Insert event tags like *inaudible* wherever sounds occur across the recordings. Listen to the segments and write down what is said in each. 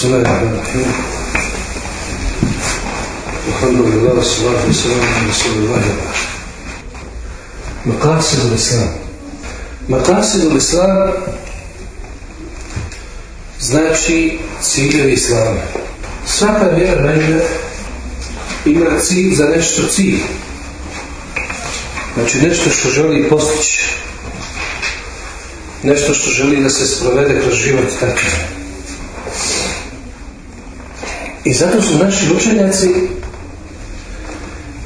بسم الله الرحمن الرحيم الحمد لله والصلاة والسلام على رسول الله وبعد مقاصد الإسلام مقاصد الإسلام znači ciljevi Islama. Svaka vjera naime ima cilj za nešto cilj. Znači nešto što želi postići. Nešto što želi da se sprovede kroz život tako. I zato su naši učenjaci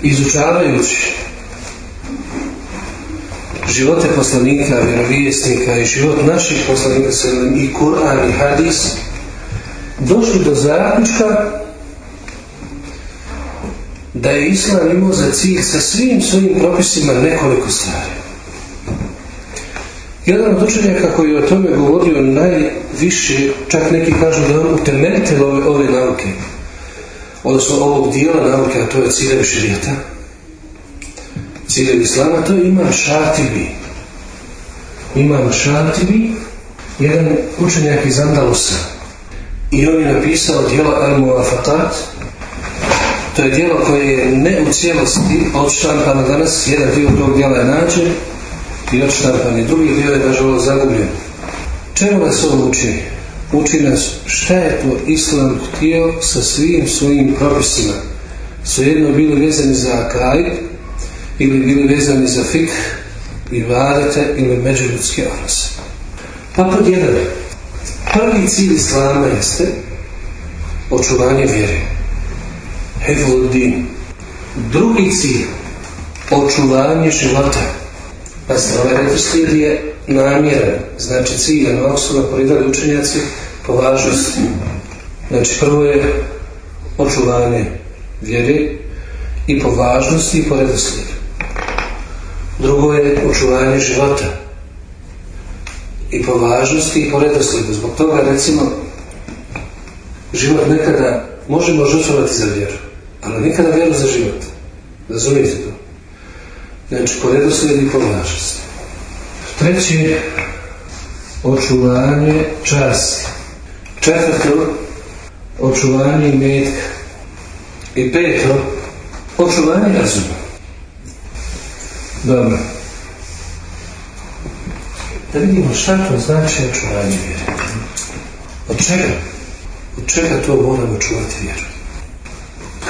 izučavajući živote poslanika, vjerovijesnika i život naših poslanika i Kur'an i Hadis došli do zaključka da je Islam imao za cilj sa svim svojim propisima nekoliko stvari. Jedan od učenjaka koji je o tome govorio najviše, čak neki kažu da on utemeljitelj ove, ove nauke, odnosno ovog dijela nauke, a to je ciljevi širijeta, ciljevi islama, to je imam šatibi. Imam šatibi, jedan učenjak iz Andalusa. I on je napisao dijelo Al-Muafatat, to je dijelo koje je ne u cijelosti odštampano danas, jedan dio tog dijela je nađen, i odštampan je drugi dio je nažalost zagubljen. Čemu nas ovo uči? Uči nas šta je to Islam htio sa svim svojim propisima. Svejedno bili vezani za akaj ili bili vezani za fik i vadete ili međuljudske odnose. Pa pod jedan. Prvi cilj Islama jeste očuvanje vjere. Hefluddin. Drugi cilj očuvanje života. Pa se ovaj redoslijed je namjeran, znači ciljan, ovako su naporidali učenjaci po važnosti. Znači prvo je očuvanje vjere i po važnosti i po redoslijedu. Drugo je očuvanje života i po važnosti i po redoslijedu. Zbog toga recimo život nekada možemo žrtvovati za vjeru, ali nikada vjeru za život. Razumijete to? Znači, po redoslijedu i po važnosti. Treće, očuvanje časti. Četvrto, očuvanje metka. I peto, očuvanje razuma. Dobro. Da vidimo šta to znači očuvanje vjere. Od čega? Od čega to moramo čuvati vjeru?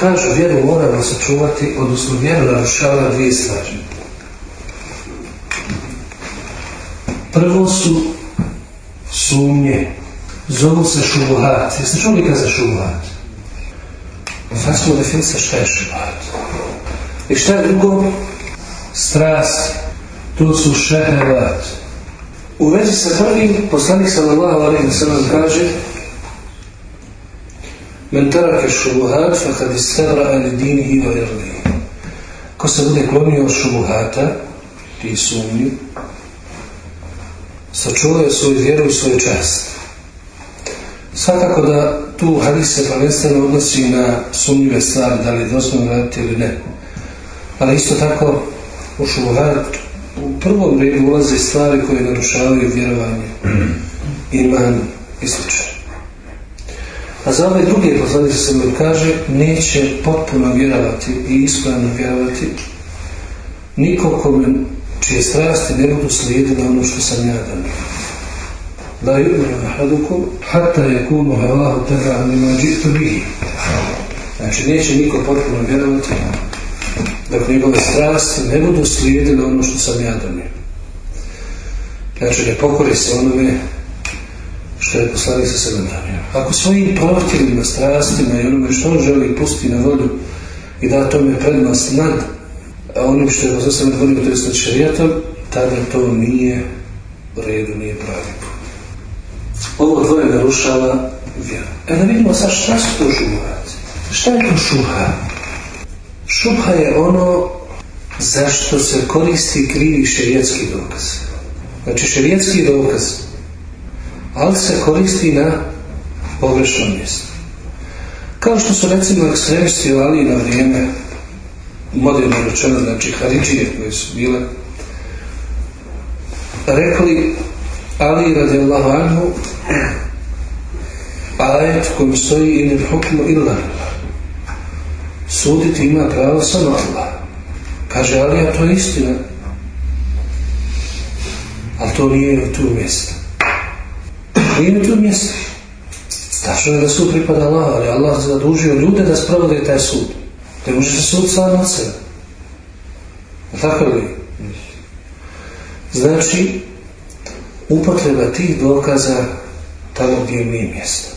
Kažu, vjeru moramo sačuvati, odnosno vjeru narušava dvije stvari. Prvo su sumnje. Zovu se šubuhat. Jeste čuli kad za šubuhat? Sad smo definisali šta je šubuhat. I šta je drugo? Strast. To su šehevat. U vezi sa prvim, poslanik sallallahu alaihi wa sallam kaže Men tarake šubuhat, fa kad istabra ali dinihi wa irdihi. Ko se bude klonio šubuhata, ti sumnju, sačuvaju svoju vjeru i svoju čast. Svakako da tu hadis se prvenstveno odnosi na sumnjive stvari, da li je doslovno raditi ili ne. Ali isto tako u šubuhat u prvom redu ulaze stvari koje narušavaju vjerovanje, iman i sl. A za ove druge poslanice se mi kaže neće potpuno vjerovati i ispravno vjerovati niko kome čije strasti ne budu slijedile ono što sam ja dano. La yu'minu ahadukum hatta yakunu hawahu tab'an lima ji'tu bihi. Znači neće niko potpuno vjerovati dok njegove strasti ne budu slijedile ono što sam ja donio. Znači ne pokori se onome što je poslanik sa donio. Ako svojim protivima, strastima i onome što on želi pusti na volju i da tome prednost nad onim što je za sebe donio to je nad šarijatom, tada to nije u redu, nije pravi put. Ovo dvoje narušava vjeru. E da vidimo sad šta su to šubhat. Šta je to šubha? Šubha je ono zašto se koristi krivi šerijetski dokaz. Znači šerijetski dokaz, ali se koristi na pogrešnom mjestu. Kao što su recimo ekstremisti u Ali na vrijeme moderno rečeno, znači Haridžije koje su bile rekli Ali radijallahu anhu ajet kojim stoji in hukmu illa Suditi ima pravo samo Allah. Kaže, ali ja to je istina. Ali to nije tu mjesto. Nije tu mjesto. Tačno je da sud pripada Allah, ali Allah zadužio ljude da sprovode taj sud. Ne može se sud sam sebe. Tako li? Znači, upotreba tih dokaza tamo gdje nije mjesto.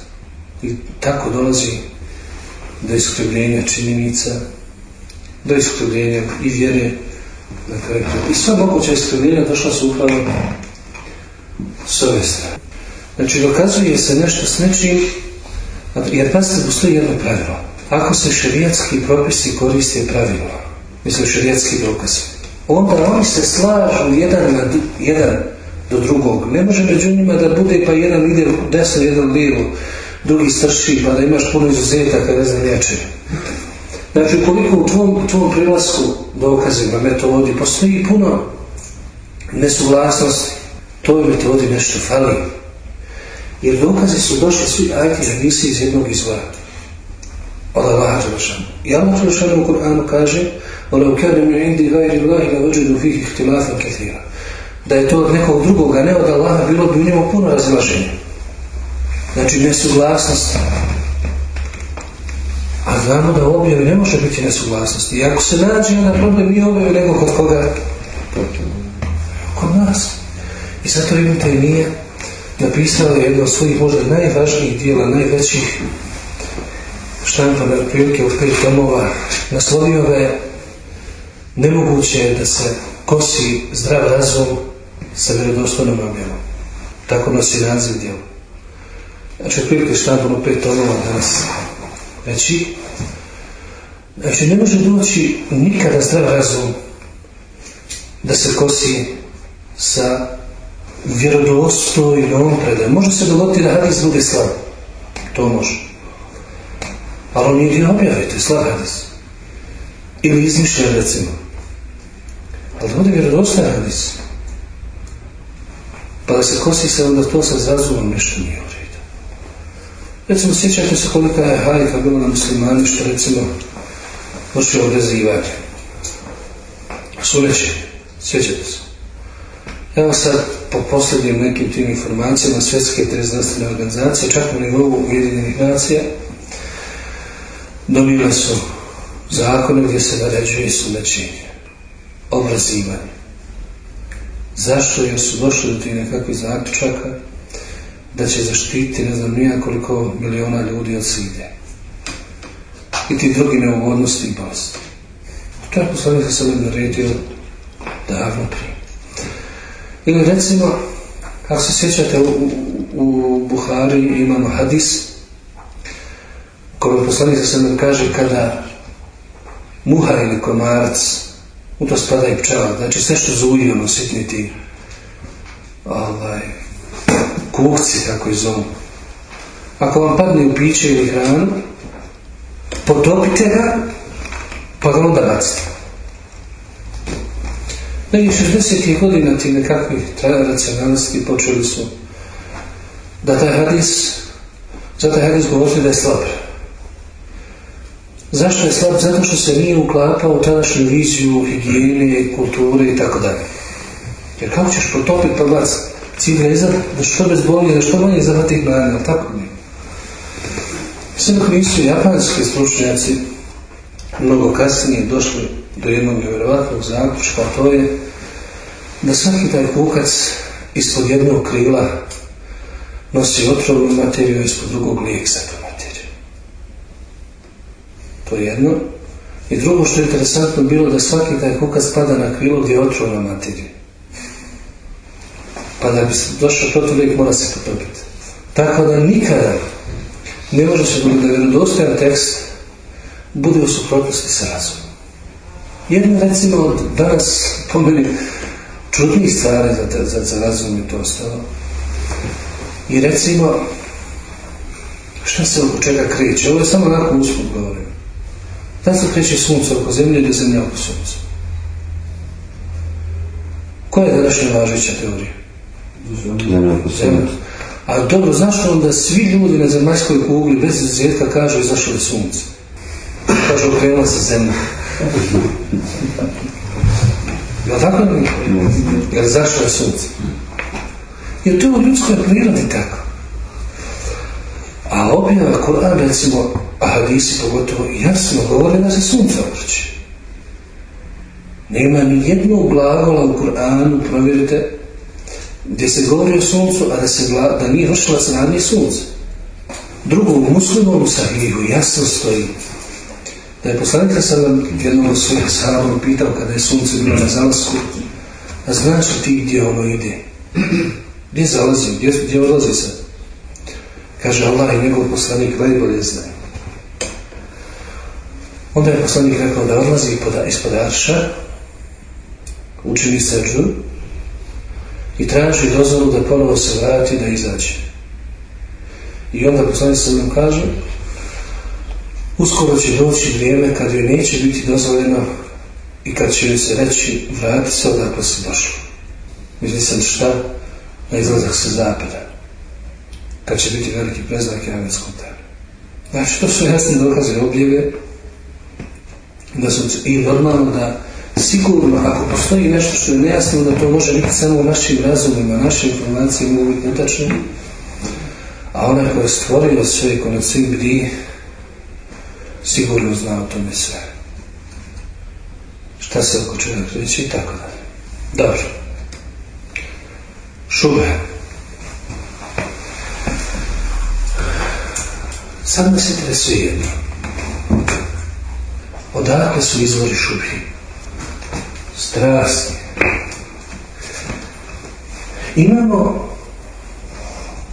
I tako dolazi do iskrivljenja činjenica, do iskrivljenja i vjere na kraju. I sva moguća iskrivljenja došla su upravo s ove strane. Znači, dokazuje se nešto s nečim, jer pazite, postoji jedno pravilo. Ako se šerijatski propisi koriste pravilo, mislim šerijatski dokaz, onda oni se slažu jedan, na, jedan do drugog. Ne može među njima da bude pa jedan ide desno, jedan lijevo, drugi strši, pa da imaš puno izuzetaka, ne znam neče. Znači, ukoliko u tvom, tvom prilasku dokazima, metodi, postoji puno nesuglasnosti, toj metodi nešto fali. Jer dokazi su došli svi ajti nisi iz jednog izvora Od Allaha Đelešanu. I Allah Đelešanu u Kur'anu kaže وَلَوْ كَانَ مِنْ عِنْدِ غَيْرِ اللَّهِ لَوَجُدُ فِيهِ اخْتِلَافًا كَثِيرًا Da je to od nekog drugog, a ne od Allaha, bilo bi u njemu puno razilaženja. Znači nesuglasnost. A znamo da u objavi ne može biti nesuglasnosti. I ako se nađe, onda problem nije objavi nego kod koga? Kod nas. I zato Ibn Taymiye napisao jedno od svojih možda najvažnijih dijela, najvećih štampana prilike u pet tomova. Naslovio ga je nemoguće je da se kosi zdrav razum sa vjerodostojnom objavom. Tako nosi naziv djela. Znači, otprilike štampano pet tomova danas veći. Znači, ne može doći nikada zdrav razum da se kosi sa vjerodostojnom predajom. Može se dogoditi da hadis bude slab. To može. Ali on nije je slab hadis. Ili izmišljen, recimo. Ali da bude vjerodostojan hadis. Pa da se kosi se onda to sa razumom nešto nije u redu. Recimo, sjećate se kolika je hajka bila na muslimani što recimo počeo odrezivati. Suneći, sjećate se. Evo sad, po posljednjim nekim tim informacijama svjetske treznanstvene organizacije, čak u nivou Ujedinjenih nacija, donijele su zakone gdje se naređuje sunećenje, obrazivanje. Zašto? Jer su došli do tih nekakvih zaključaka da će zaštiti ne znam koliko miliona ljudi od side. I ti drugi neugodnosti i bolesti. To je poslanik se naredio davno prije. Ili recimo, kako se sjećate, u, u, u Buhari imamo hadis kojom poslanik se sada kaže kada muha ili komarac, u to spada i pčela, znači sve što zuji, ono, sitni ti, ovaj, kukci, kako ih zovu. Ako vam padne u piće ili hranu, potopite ga, pa ga onda bacite. Negdje 60. godina ti nekakvi racionalisti počeli su da taj hadis, za taj hadis govorili da je slab. Zašto je slab? Zato što se nije uklapao u tadašnju viziju higijene, kulture i tako dalje. Jer kako ćeš potopiti pa baciti? Cilj da što bezbolnije, da što manje zahvati hrane, ali tako nije. Sve dok nisu japanski stručnjaci mnogo kasnije došli do jednog nevjerovatnog zaključka, a to je da svaki taj kukac ispod jednog krila nosi otrovnu materiju, ispod drugog lijek. To je jedno. I drugo što je interesantno bilo da svaki taj kukac pada na krilo gdje je otrovna materija. Pa da bi se došao protiv lijek mora se potopiti. Tako da nikada ne može se da vjerodostojan tekst bude u suprotnosti sa razumom. Jedno recimo od danas po meni čudnih stvari za, za, za razum i to ostalo. I recimo šta se oko čega kreće? Ovo je samo onako usput govorim. Da se kreće sunce oko zemlje ili zemlja oko sunca? Koja je današnja važeća teorija? Zemlja oko sunca. A dobro, zašto onda svi ljudi na zemaljskoj kugli bez izuzetka kažu izašlo je sunce? Kažu okrenula se zemlja. Jel tako mi? Jer zašto je sunce? Jer to je u ljudskoj prirodi tako. A objava Kur'an, recimo, a hadisi pogotovo, jasno govore da se sunce obrće. Nema ni jednog glagola u Kur'anu, provjerite, gdje se govori o suncu, a da, se da nije se radnje sunce. Drugo, u muslimovom sahihu jasno stoji da je poslanik sam nam jednom od svojih sahabom pitao kada je sunce bilo na zalasku, a znaš li ti gdje ono ide? Gdje zalazi? Gdje, gdje odlazi sad? Kaže Allah i njegov poslanik najbolje znaju. Onda je poslanik rekao da odlazi ispod Arša, učini seđu i traži dozvolu da ponovo se vrati da izađe. I onda poslanik se nam kaže uskoro će doći vrijeme kad joj neće biti dozvoljeno i kad će joj se reći vrati se odakle se došlo. Misli sam šta? Na izlazak sa zapada. Kad će biti veliki preznak Javetskog dana. Znači, to su jasne dokaze objeve da su i normalno da sigurno ako postoji nešto što je nejasno da to može biti samo u našim razumima, naše informacije mogu biti netačne, a onaj koji je stvorio sve i konac svih bdi, sigurno zna o tome sve. Šta se oko čovjek reći i tako dalje. Dobro. Šube. Sad se interesuje jedno. Odakle su izvori šubi? Strasti. Imamo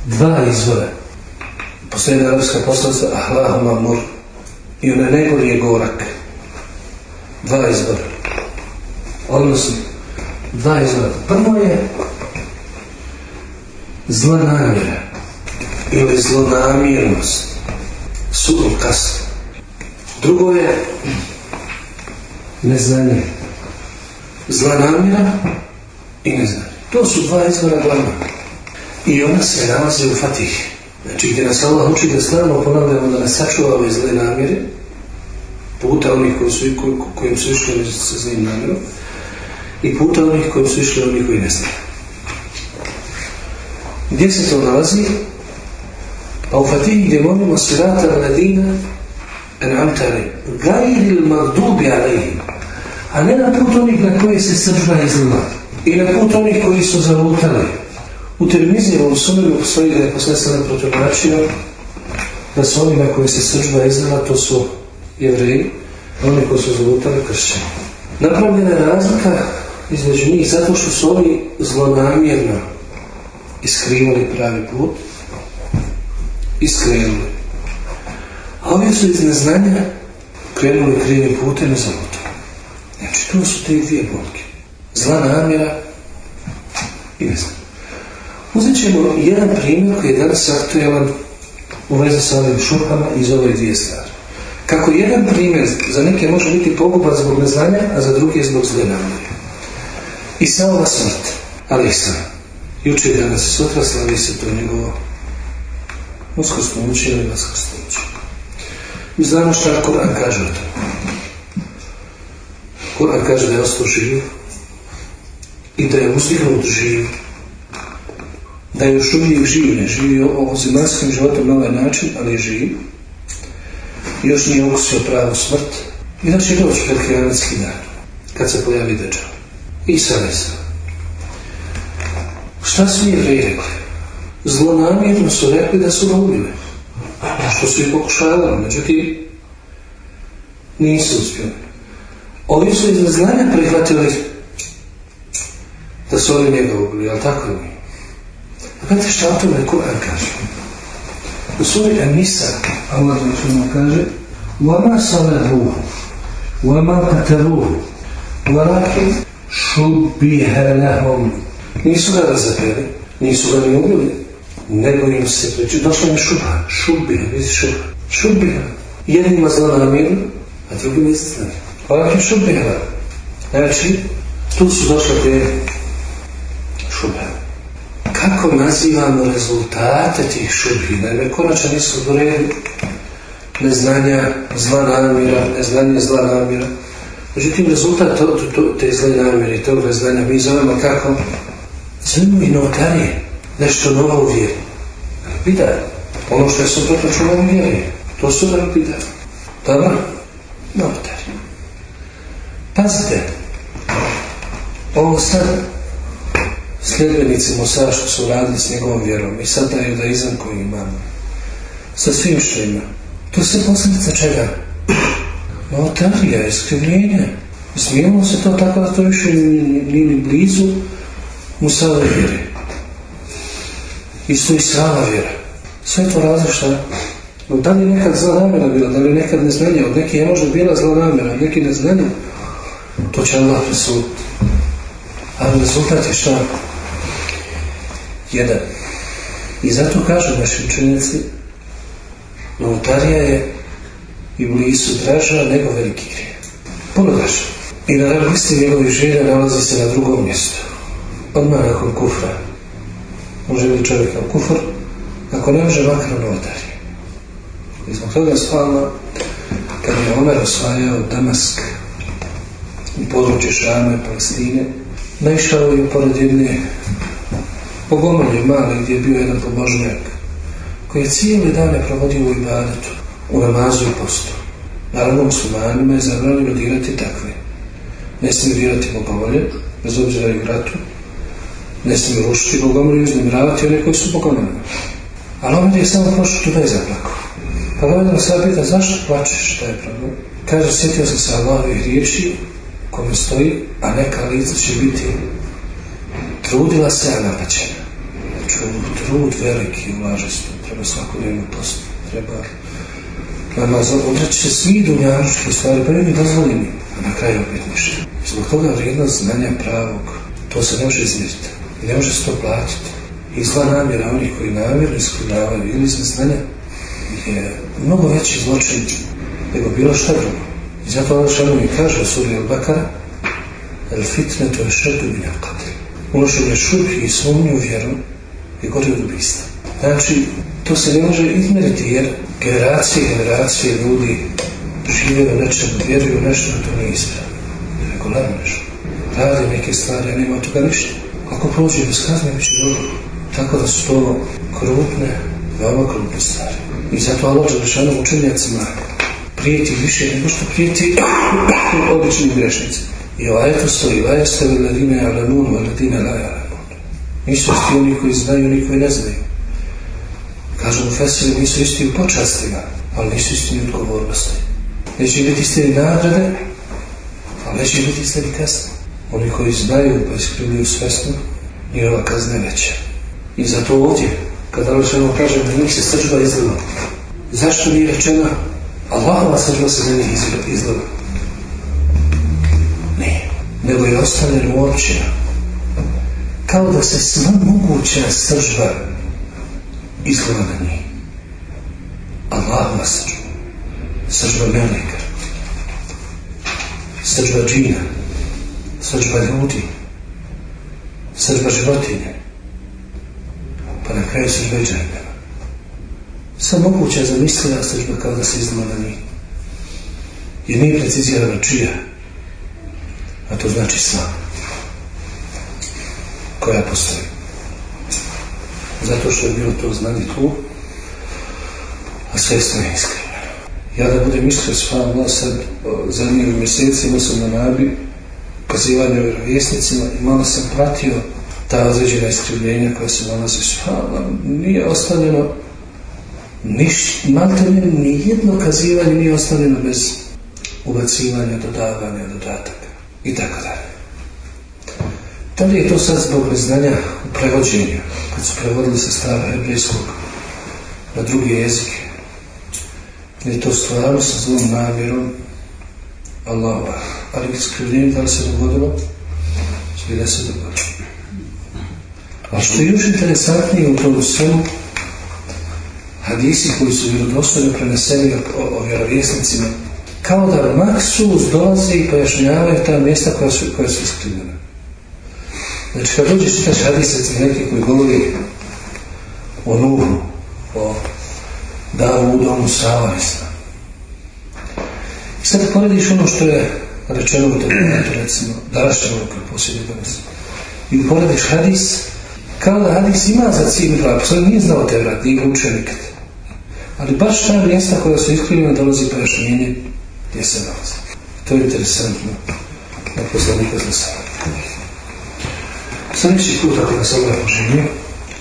dva izvora. Posljedna arabska poslanica Ahlahuma Mur i onaj najgori je gorak. Dva izvora. Odnosno, dva izvora. Prvo je zla namjera ili zlonamjernost. Sudom kasno. Drugo je neznanje. Zla namjera i neznanje. To su dva izvora glavna. I ona se nalazi u Fatih. Znači gdje nas Allah uči da stalno ponavljamo da nas sačuva ove zle namjere, puta onih koji su, kojim su išli sa zlim namjerom, i puta onih kojim su išli onih koji ne. Gdje se to nalazi? Pa u Fatihi gdje molimo sirata ladina en'amtari gajri il magdubi a ne na put onih na koje se sržba izlila i na put onih koji su zalutali u Tirmizijevom sunenu postoji da je posljedstven protumačio da su oni na koje se sržba izlila to su jevreji a oni koji su zalutali kršćani napravljena je razlika između njih zato što su oni zlonamjerno iskrivali pravi put iskrenuli. A ovi su iz neznanja krenuli krivim putem i. Znači, to su te dvije bolke. Zla namjera i neznanje. Uzet ćemo jedan primjer koji je danas aktualan u vezi sa ovim šupama iz ove dvije stvari. Kako jedan primjer za neke može biti poguban zbog neznanja, a za druge zbog zle namjere. I sama smrt, ali i sam. Juče i danas sutra slavi se to njegovo uskrsno uči ili. Mi znamo šta Koran kaže o tome. Koran kaže da je ostao živ i da je uzdignut živ. Da je još uvijek živ, ne živi ovo zemaljskim životom na ovaj način, ali je živ. Još nije ukusio pravu smrt. I da će doći pred krijanetski dan, kad se pojavi dečan. I sad je sad. Šta su jevreji rekli? zlonamjerno su rekli da su ga ubili. Što su i pokušavali, međutim, nisu uspjeli. Ovi su iz neznanja prihvatili da su oni njega ubili, ali tako mi. A gledajte šta o tome Kur'an kaže. U suri An-Nisa, Allah mu kaže وَمَا صَلَهُوهُ وَمَا قَتَلُوهُ وَلَكِنْ شُبِّهَ لَهُمْ Nisu ga razapeli, nisu ga ni ubili, nego im se preći. Došla mi šuba, šubina, vidi šuba. Šubina. Jednima zla namjerno, a drugim je znanje. Ovakve šubina. Znači, tu su došle te šube. kako nazivamo rezultate tih šubhi. Naime, konačno nisu u neznanja zla namjera, neznanje zla namjera. Međutim, rezultat to, to, te zle namjere i tog neznanja mi zovemo kako? Zovemo i novotarije. Nešto novo u vjeri. Bida. Ono što je suprotno čuvom vjeri. To su da bida. Dobro? Novotarije. Pazite. Ovo sad sljedbenici Musa što su radili s njegovom vjerom i sad taj judaizam koji imamo. Sa svim što ima. To se posljedica čega? Notarija, iskrivljenje. Smijemo se to tako da to više ni, ni blizu Musave vjere. Isto i Sava vjera. Sve to različita. No, da li nekad zla namjera bila, da li je nekad neznanje, od neki je možda bila zla namjera, neki neznanje, to će Allah presuditi. Ali rezultat je šta? Jedan. I zato kažu naši učenici, novotarija je i blisu draža nego veliki grije. Draža. I na listi njegovih želja nalazi se na drugom mjestu. Odmah nakon kufra. Može li čovjek na kufr, ako ne može makar novotarije. I zbog toga svalno, kad je Omer osvajao Damask u području Šame, Palestine, naišao je pored jedne pogomolje male gdje je bio jedan pobožnjak koji je cijeli dane provodio u ibadetu, u namazu i postu. Naravno, muslimanima je zabranjeno dirati takve. Ne smiju dirati bogomolje, bez obzira i u ratu. Ne smiju rušiti bogomolje i uznemiravati one koji su bogomolje. Ali on je samo prošlo tu ne zaplako. Pa ga jedan sad pita, zašto plačeš, šta je problem? Kaže, sjetio sam se Allahovih riječi kome stoji, a neka lica će biti trudila se, a napaćena. Znači, trud veliki ulaže se, treba svakodnevno post, treba namaz, odreći se svi dunjanuški stvari, pa mi dozvoljeni, a na kraju opet ništa. Zbog toga vrijednost znanja pravog, to se ne može izmjeriti ne može se to platiti. I zla namjera onih koji namjerno iskrivljavaju ili znanja je mnogo veći zločin nego bilo šta drugo. I zato Allah šalom mi kaže u suri Al-Bakara El fitne to je šedu min al-qadr. Unošenje šubhi i sumnju vjeru je gori od ubista. Znači, to se ne može izmeriti jer generacije i generacije ljudi žive u nečem, vjeruju u nešto, to nije ispravno. Nego lano nešto. Radi neke stvari, a nema toga ništa. Ako prođe bez kazne, bit će dobro. Tako da su to krupne, veoma krupne stvari. I zato Allah Đelešanu učenjacima prijeti više nego što prijeti *coughs* običnim grešnicima. I ovaj to stoji, ovaj ste veladine alamun, veladine la alamun. Nisu isti oni koji znaju, oni koji ne znaju. Kažu mu Fesili, nisu isti u počastima, ali nisu isti u odgovornosti. Neće biti isti ni nagrade, ali neće biti isti ni kasno. Oni koji znaju pa iskrivljuju svesno, njihova kazna veća. I zato ovdje, kada Allah kaže da njih se srđba izgleda, zašto nije rečena Allahova srđba se njih izgleda? Ne, nego je ostavljeno uopće kao da se sva moguća sržba izgleda na njih. Allahova sržba. Sržba meleka. Sržba džina. Sržba ljudi. Sržba životinje. Pa na kraju sržba džahnema. Sva moguća zamislila sržba kao da se izgleda na njih. Jer nije precizirana čija a to znači sva koja postoji. Zato što je bilo to znanje tu, a sve je. Ja da budem mislio s vama sad, zadnjih mjesecima sam na nabi ukazivanje vjerovjesnicima i malo sam pratio ta određena iskrivljenja koja se nalazi s vama. Nije ostavljeno niš, ni jedno kazivanje nije ostavljeno bez ubacivanja, dodavanja, dodataka i tako dalje. Da je to sad zbog neznanja u prevođenju, kad su prevodili sa stava hebrejskog na drugi jezike? Je to stvarno sa zlom namjerom Allahova. Ali iskrivljenje da li se dogodilo? Zbilja se dogodilo. A što je još interesantnije u tom svemu, hadisi koji su vjerodostojno preneseni o, o vjerovjesnicima, kao da maksus dolazi i pojašnjavaju ta mjesta koja su, koja su iskrivljena. Znači, kad dođeš čitaš hadisec neki koji govori o Nuhu, o Davu, domu, Sava, I sad porediš ono što je rečeno u Tebinatu, recimo, ćemo koji posljednje danas. I porediš hadis, kao da hadis ima za cilj dva, pa nije znao te vrat, nije učio. Ali baš ta mjesta koja su iskrivljena dolazi pojašnjenje gdje se nalazi. To je interesantno na poslanika za sada. Sljedeći put, ako nas Allah poželio,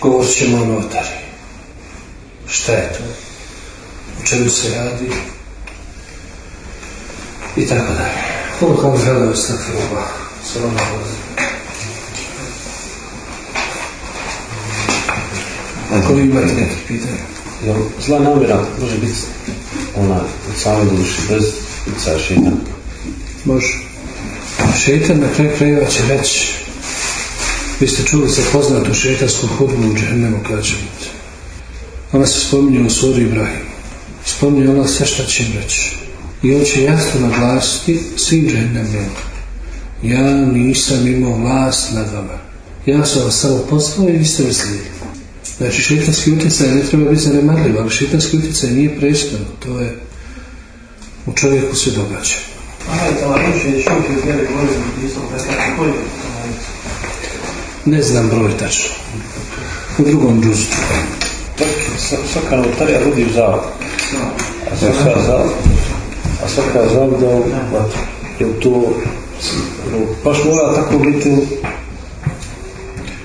govorit ćemo o notari. Šta je to? U čemu se radi? I tako dalje. Ovo kao zrada stakle oba. Salam Ako vi imate neke pitanje. Jel zla namjera može biti ona od same duše, bez utjecaja šeitana? Može. Šeitan na kraju krajeva će reći vi ste čuli za poznatu šeitansku hudbu u džehennemu će biti. Ona se spominje u suri Ibrahim. Spominje ona sve šta će reći. I on će jasno naglasiti svim džehennemima. Ja nisam imao vlast nad vama. Ja sam vas samo poslao i vi ste me slijedili. Znači, šeitanski utjecaj ne treba biti zanemarljiv, ali šeitanski utjecaj nije prestano. To je u čovjeku se događa. Ne znam broj tačno. U drugom džuzu. Svaka notarija rodi u zavod. A svaka zavod, a svaka zavod je to baš mora tako biti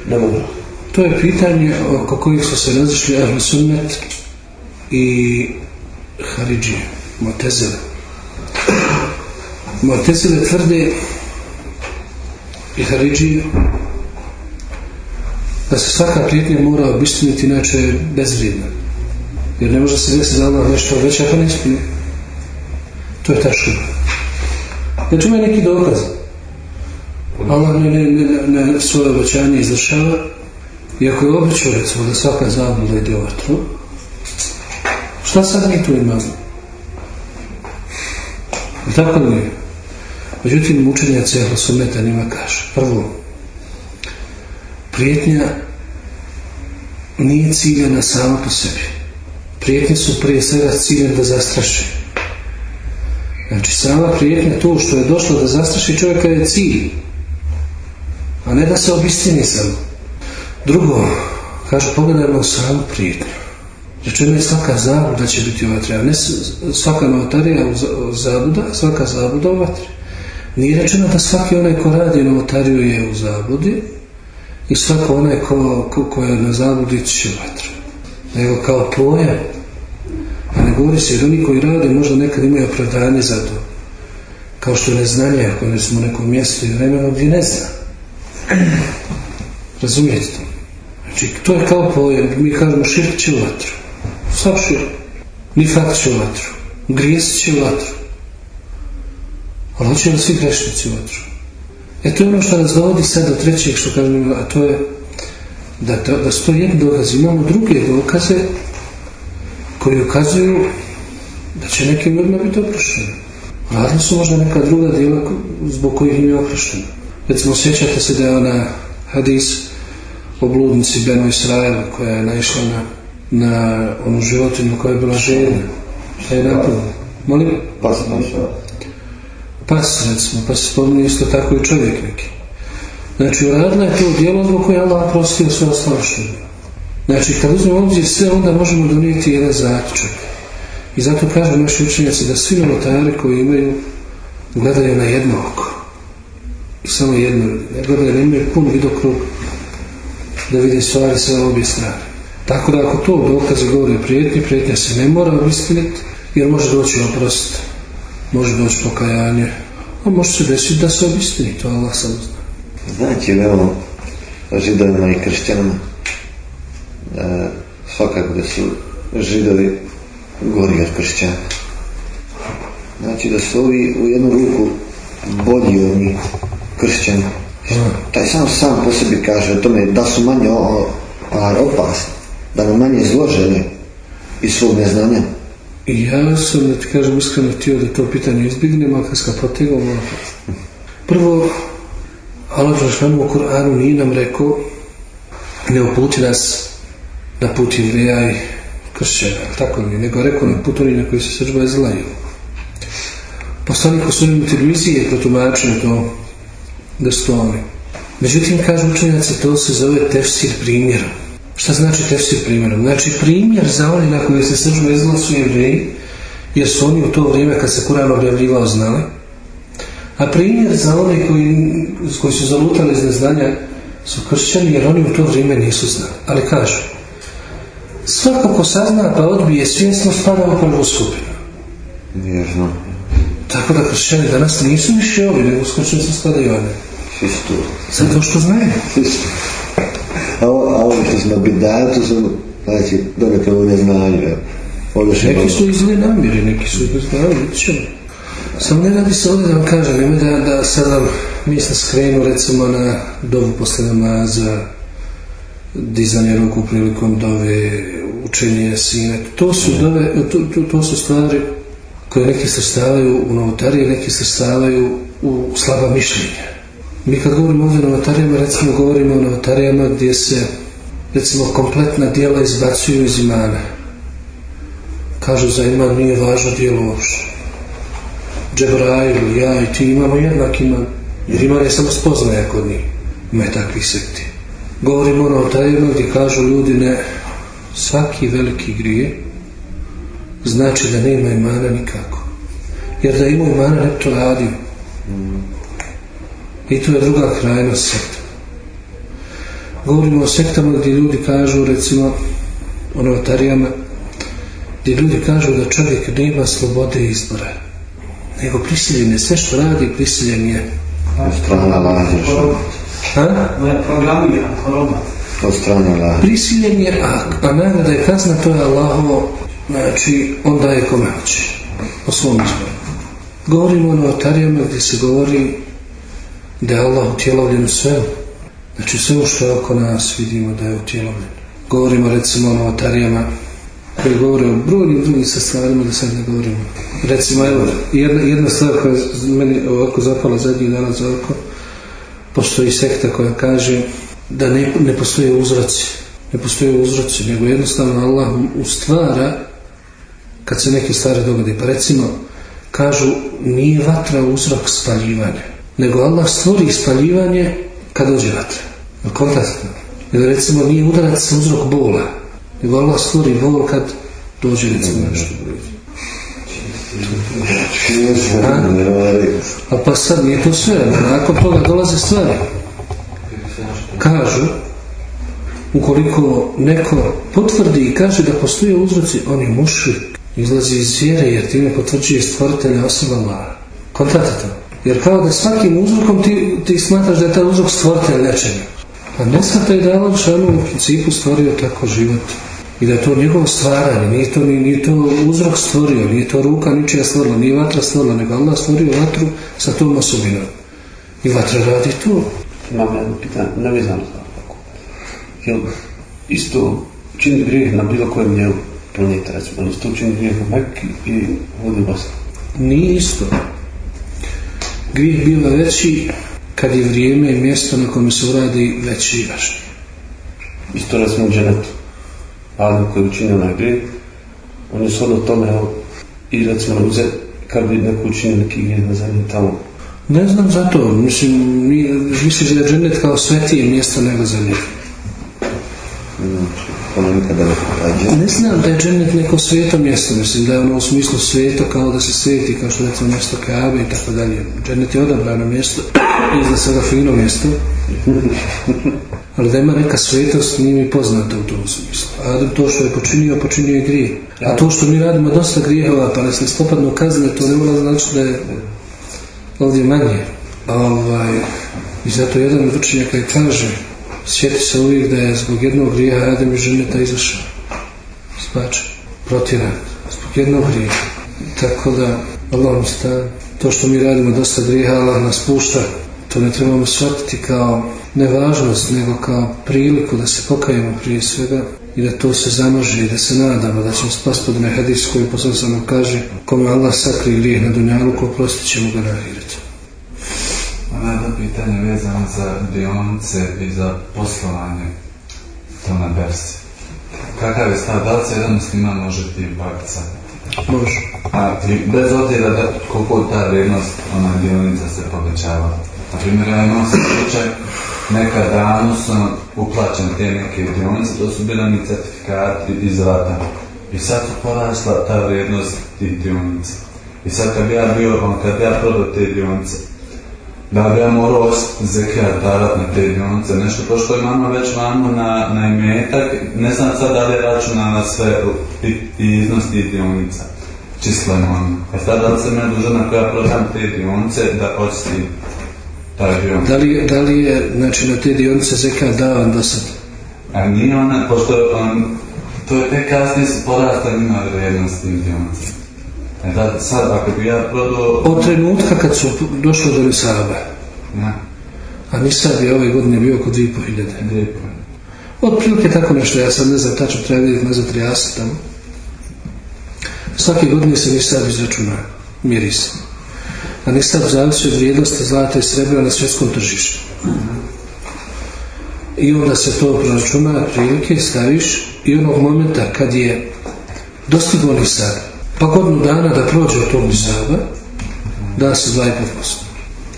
ne mogu. To je pitanje oko kojih su se razišli Ahl Sunnet i Haridžije, Motezele. Motezele tvrde i Haridžije da se svaka prijetnja mora obistiniti, inače je bezvrijedna. Jer ne može se desiti za Allah nešto već ako ne ispune. To je ta šuba. Znači ima neki dokaz. Allah ne, ne, ne, ne svoje obećanje izvršava iako je običao recimo da svaka zabluda ide vatru, šta sad mi tu imamo? Tako li je? Međutim, učenja cijela sumeta njima kaže. Prvo, prijetnja nije ciljena sama po sebi. Prijetnje su prije svega ciljene da zastraši. Znači, sama prijetnja to što je došlo da zastraši čovjeka je cilj. A ne da se obistini samo. Drugo, kaže, pogledajmo samu prijetnju. Rečeno je svaka zabuda će biti u vatri, a ne svaka notarija u zabuda, svaka zabuda u vatri. Nije rečeno da svaki onaj ko radi notariju je u zabudi i svako onaj ko, ko, je na zabudi će u vatru. Nego kao pojam. A ne govori se, jer oni koji rade možda nekad imaju opravdanje za to. Kao što je neznanje, ako ne smo u nekom mjestu i vremenu gdje ne zna. Razumijete to? Znači, to je kao pojam. Mi kažemo širk će vatru. Sav širk. Nifak će vatru. Grijes će vatru. Ali hoće li svi grešnici vatru? E to je ono što nas dovodi sad do trećeg što kažemo, a to je da, da, da su to jedni dokazi. Imamo druge dokaze koji ukazuju da će nekim ljudima biti oprošteni. Radili su možda neka druga djela zbog kojih im je. Recimo, sjećate se da je ona hadis o bludnici Beno Israela koja je naišla na, na onu životinu koja je bila žena. Šta je napravila? Molim? Pas, pas, recimo, pa se spominje isto tako i čovjek neki. Znači, uradila je to djelo zbog koje Allah prostio sve ostalo što Znači, kad uzmemo ovdje sve, onda možemo donijeti jedan zaključak. I zato kažu naši učenjaci da svi novotari koji imaju gledaju na jedno oko. Samo jedno, ne gledaju, ne imaju pun vidokrug da vidi stvari sa obje strane. Tako da ako to dokaze govori o prijetnji, prijetnja se ne mora obistiniti, jer može doći oprost, može doći pokajanje, a može se desiti da se obistini, to Allah sam zna. Znači, evo, židovima i kršćanima, da svakako da su židovi gori od kršćana. Znači da su ovi u jednu ruku bolji od njih kršćani taj sam sam po sebi kaže o tome da su manje opasni, da nam manje izloženi iz svog neznanja. Ja sam, da ti kažem iskreno, htio da to pitanje izbignem, ali kad ga potegao, Prvo, Allah Žešanu u Kur'anu nije nam rekao ne uputi nas na put jevrija i kršćana, tako nije, nego rekao na put oni na koji se srđba izlaju. Poslanik u sunnju televiziji je protumačen to da stoji. Međutim, kažu učenjaci, to se zove tefsir primjerom. Šta znači tefsir primjerom? Znači primjer za oni na koji se srđba izlao su jevreji, jer su oni u to vrijeme kad se Kur'an objavljivao znali. A primjer za one koji, koji su zalutali iz neznanja su kršćani jer oni u to vrijeme nisu znali. Ali kažu, svako ko sazna pa odbije svjesno spada u prvu skupinu. Vježno. Tako da kršćani danas nisu više ovi, nego skršćani su spadaju one. Isto. Zato što znaju. Isto. A, ovo- a ovo što smo bidaju, to su, znači, donekle u neznanju, Neki su iz namjere, neki su iz ćemo. Samo ne radi se ovdje da vam kažem, nemoj da, da sad vam mislim skrenu recimo na dovu posle namaza, dizanje ruku prilikom dove, učenje sine. To su, dove, to, to, to su stvari koje neki srstavaju u novotarije, neki srstavaju u slaba mišljenja. Mi kad govorimo ovdje o novotarijama, recimo govorimo o novotarijama gdje se recimo kompletna dijela izbacuju iz imana. Kažu za iman nije važno dijelo uopšte. Džebrail, ja i ti imamo jednak iman. Jer iman je samo spoznaja kod njih. Ima je takvih sekti. Govorimo o novotarijama gdje kažu ljudi ne, svaki veliki grije znači da nema imana nikako. Jer da ima imana ne to radio. I to je druga krajnost sekta. Govorimo o sektama gdje ljudi kažu, recimo, o novotarijama, gdje ljudi kažu da čovjek nema slobode izbora. Nego prisiljen je, sve što radi prisiljen je. strana lažeš. Prisiljen je, a, a nagrada je kazna, to je Allahovo, znači, on daje kome hoće, po svom izboru. Govorimo o novotarijama gdje se govori da je Allah utjelovljen u svemu. Znači sve što je oko nas vidimo da je utjelovljen. Govorimo recimo o novotarijama koji govore o brojnim drugim stvarima da sad ne govorimo. Recimo, evo, jedna, jedna stvar koja je meni ovako zapala zadnjih dana za oko, postoji sekta koja kaže da ne, ne postoje uzroci. Ne postoje uzroci, nego jednostavno Allah ustvara kad se neke stvari dogodi. Pa recimo, kažu nije vatra uzrok spaljivanja, nego Allah stvori spaljivanje kad dođe vatra. Jel? Ili recimo nije udarac uzrok bola, nego Allah stvori bol kad dođe recimo nešto. A pa sad nije to sve, nakon toga dolaze stvari. Kažu, ukoliko neko potvrdi i kaže da postoje uzroci, on je mušrik, izlazi iz vjere jer time potvrđuje stvoritelja osoba Allaha. Kontate to. Jer kao da svakim uzrokom ti, ti smatraš da je taj uzrok stvoritelj nečega. A ne shvataj da je Allah šanu u principu stvorio tako život. I da je to njegovo stvaranje, nije to, ni- nije to uzrok stvorio, nije to ruka ničija stvorila, nije vatra stvorila, nego Allah stvorio vatru sa tom osobinom. I vatra radi to. Imam jedno pitanje, nevezano za tako. Jel isto čini grijeh na bilo kojem dijelu planeta, recimo, isto čini grijeh u Mekki i vodi Bosni. Nije isto. Grijeh biva veći kad je vrijeme i mjesto na kome se uradi veći i važniji. Isto recimo u dženetu. Adam koji je učinio onaj grijeh, on je shodno tome, evo, i recimo uze, kad bi neko učinio neki grijeh na zemlji tamo, Ne znam za to, mislim, mi- misliš da je džennet kao svetije mjesto nego njih. Ono nikada ne pogađa. Ne znam da je džennet neko sveto mjesto, mislim da je ono u smislu sveto kao da se sveti, kao što recimo mjesto Kabe i tako dalje. Džennet je odabrano mjesto, *clears throat* izgleda sada fino mjesto, *laughs* ali da ima neka svetost nije mi poznata u tom smislu. A to što je počinio, počinio je grije. A to što mi radimo dosta grijehova, pa nas ne spopadnu kazne, to ne mora znači da je ovdje manje. Ovaj, I zato jedan od učenjaka kaže, sjeti se uvijek da je zbog jednog grijeha Adem iz ženeta izašao. Spačan, protjeran, zbog jednog grijeha. Tako da, Allah to što mi radimo dosta grijeha, Allah nas pušta, to ne trebamo shvatiti kao nevažnost, nego kao priliku da se pokajemo prije svega i da to se zamaže i da se nadamo da ćemo spasti pod onaj hadis koji poslan nam kaže kome Allah sakri grijeh na dunjalu, ko prostit ćemo ga na. Ima jedno pitanje vezano za dionice i za poslovanje to na bersi. Kakav je stav, da li se jedan muslima može tim bakca? Može. A i bez obzira da koliko ta vrijednost ona dionica se povećava. Na primjer, ja imam se slučaj, nekad davno sam uplaćen te neke dionice, to su bili oni certifikati iz rata. I sad su porasla ta vrijednost tih dionica. I sad kad bi ja bio, on, kad bi ja prodao te dionice, da bi ja morao zekijat na te dionice, nešto to što imamo već vamo na, na imetak, ne znam sad da li je računa na sve i, i iznos tih dionica, čisla imovina. E sad da li se me dužan ako ja prodam te dionice da očistim taj dionic? Da li, da li je, znači, na te dionice zekat davan do sad? A nije ona, pošto on, to je tek kasnije su porasta njima vrijednost tih dionica. Da sad, ako bi ja prodao... Od trenutka kad su došli do Nisaba, Ja, a Nisab je ove godine bio oko 2500. lijepo. Od prilike tako nešto, ja sam ne znam, tačno treba vidjeti nazad trijasa tamo. Svake godine se Nisab izračuna, mjeri se. A Nisab zavisi od vrijednosti zlata i srebra na svjetskom tržištu. I onda se to proračuna, prilike staviš i onog momenta kad je dostiglo Nisab, pa godinu dana da prođe od tog Nisaba, da se 2,5%.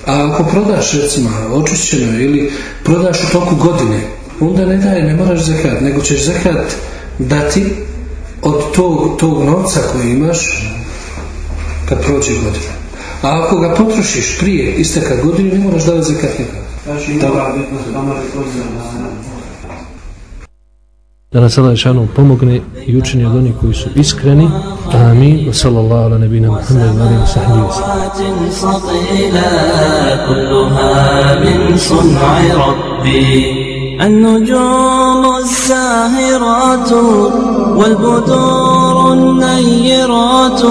A ako prodaš recimo očišćeno ili prodaš u toku godine, onda ne daje, ne moraš zekat, nego ćeš zekat dati od tog, tog novca koji imaš kad prođe godina. A ako ga potrošiš prije isteka godine, ne moraš davati zekat nikada. Znači proizvodna. Da nas Allah Žešanu pomogne i učini od onih koji su iskreni. Amin. Wa sallallahu ala nebina Muhammed wa alihi sahbihi wa sallam. كلها النجوم الساهرات والبدور النيرات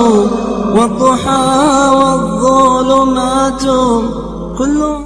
والضحى والظلمات كل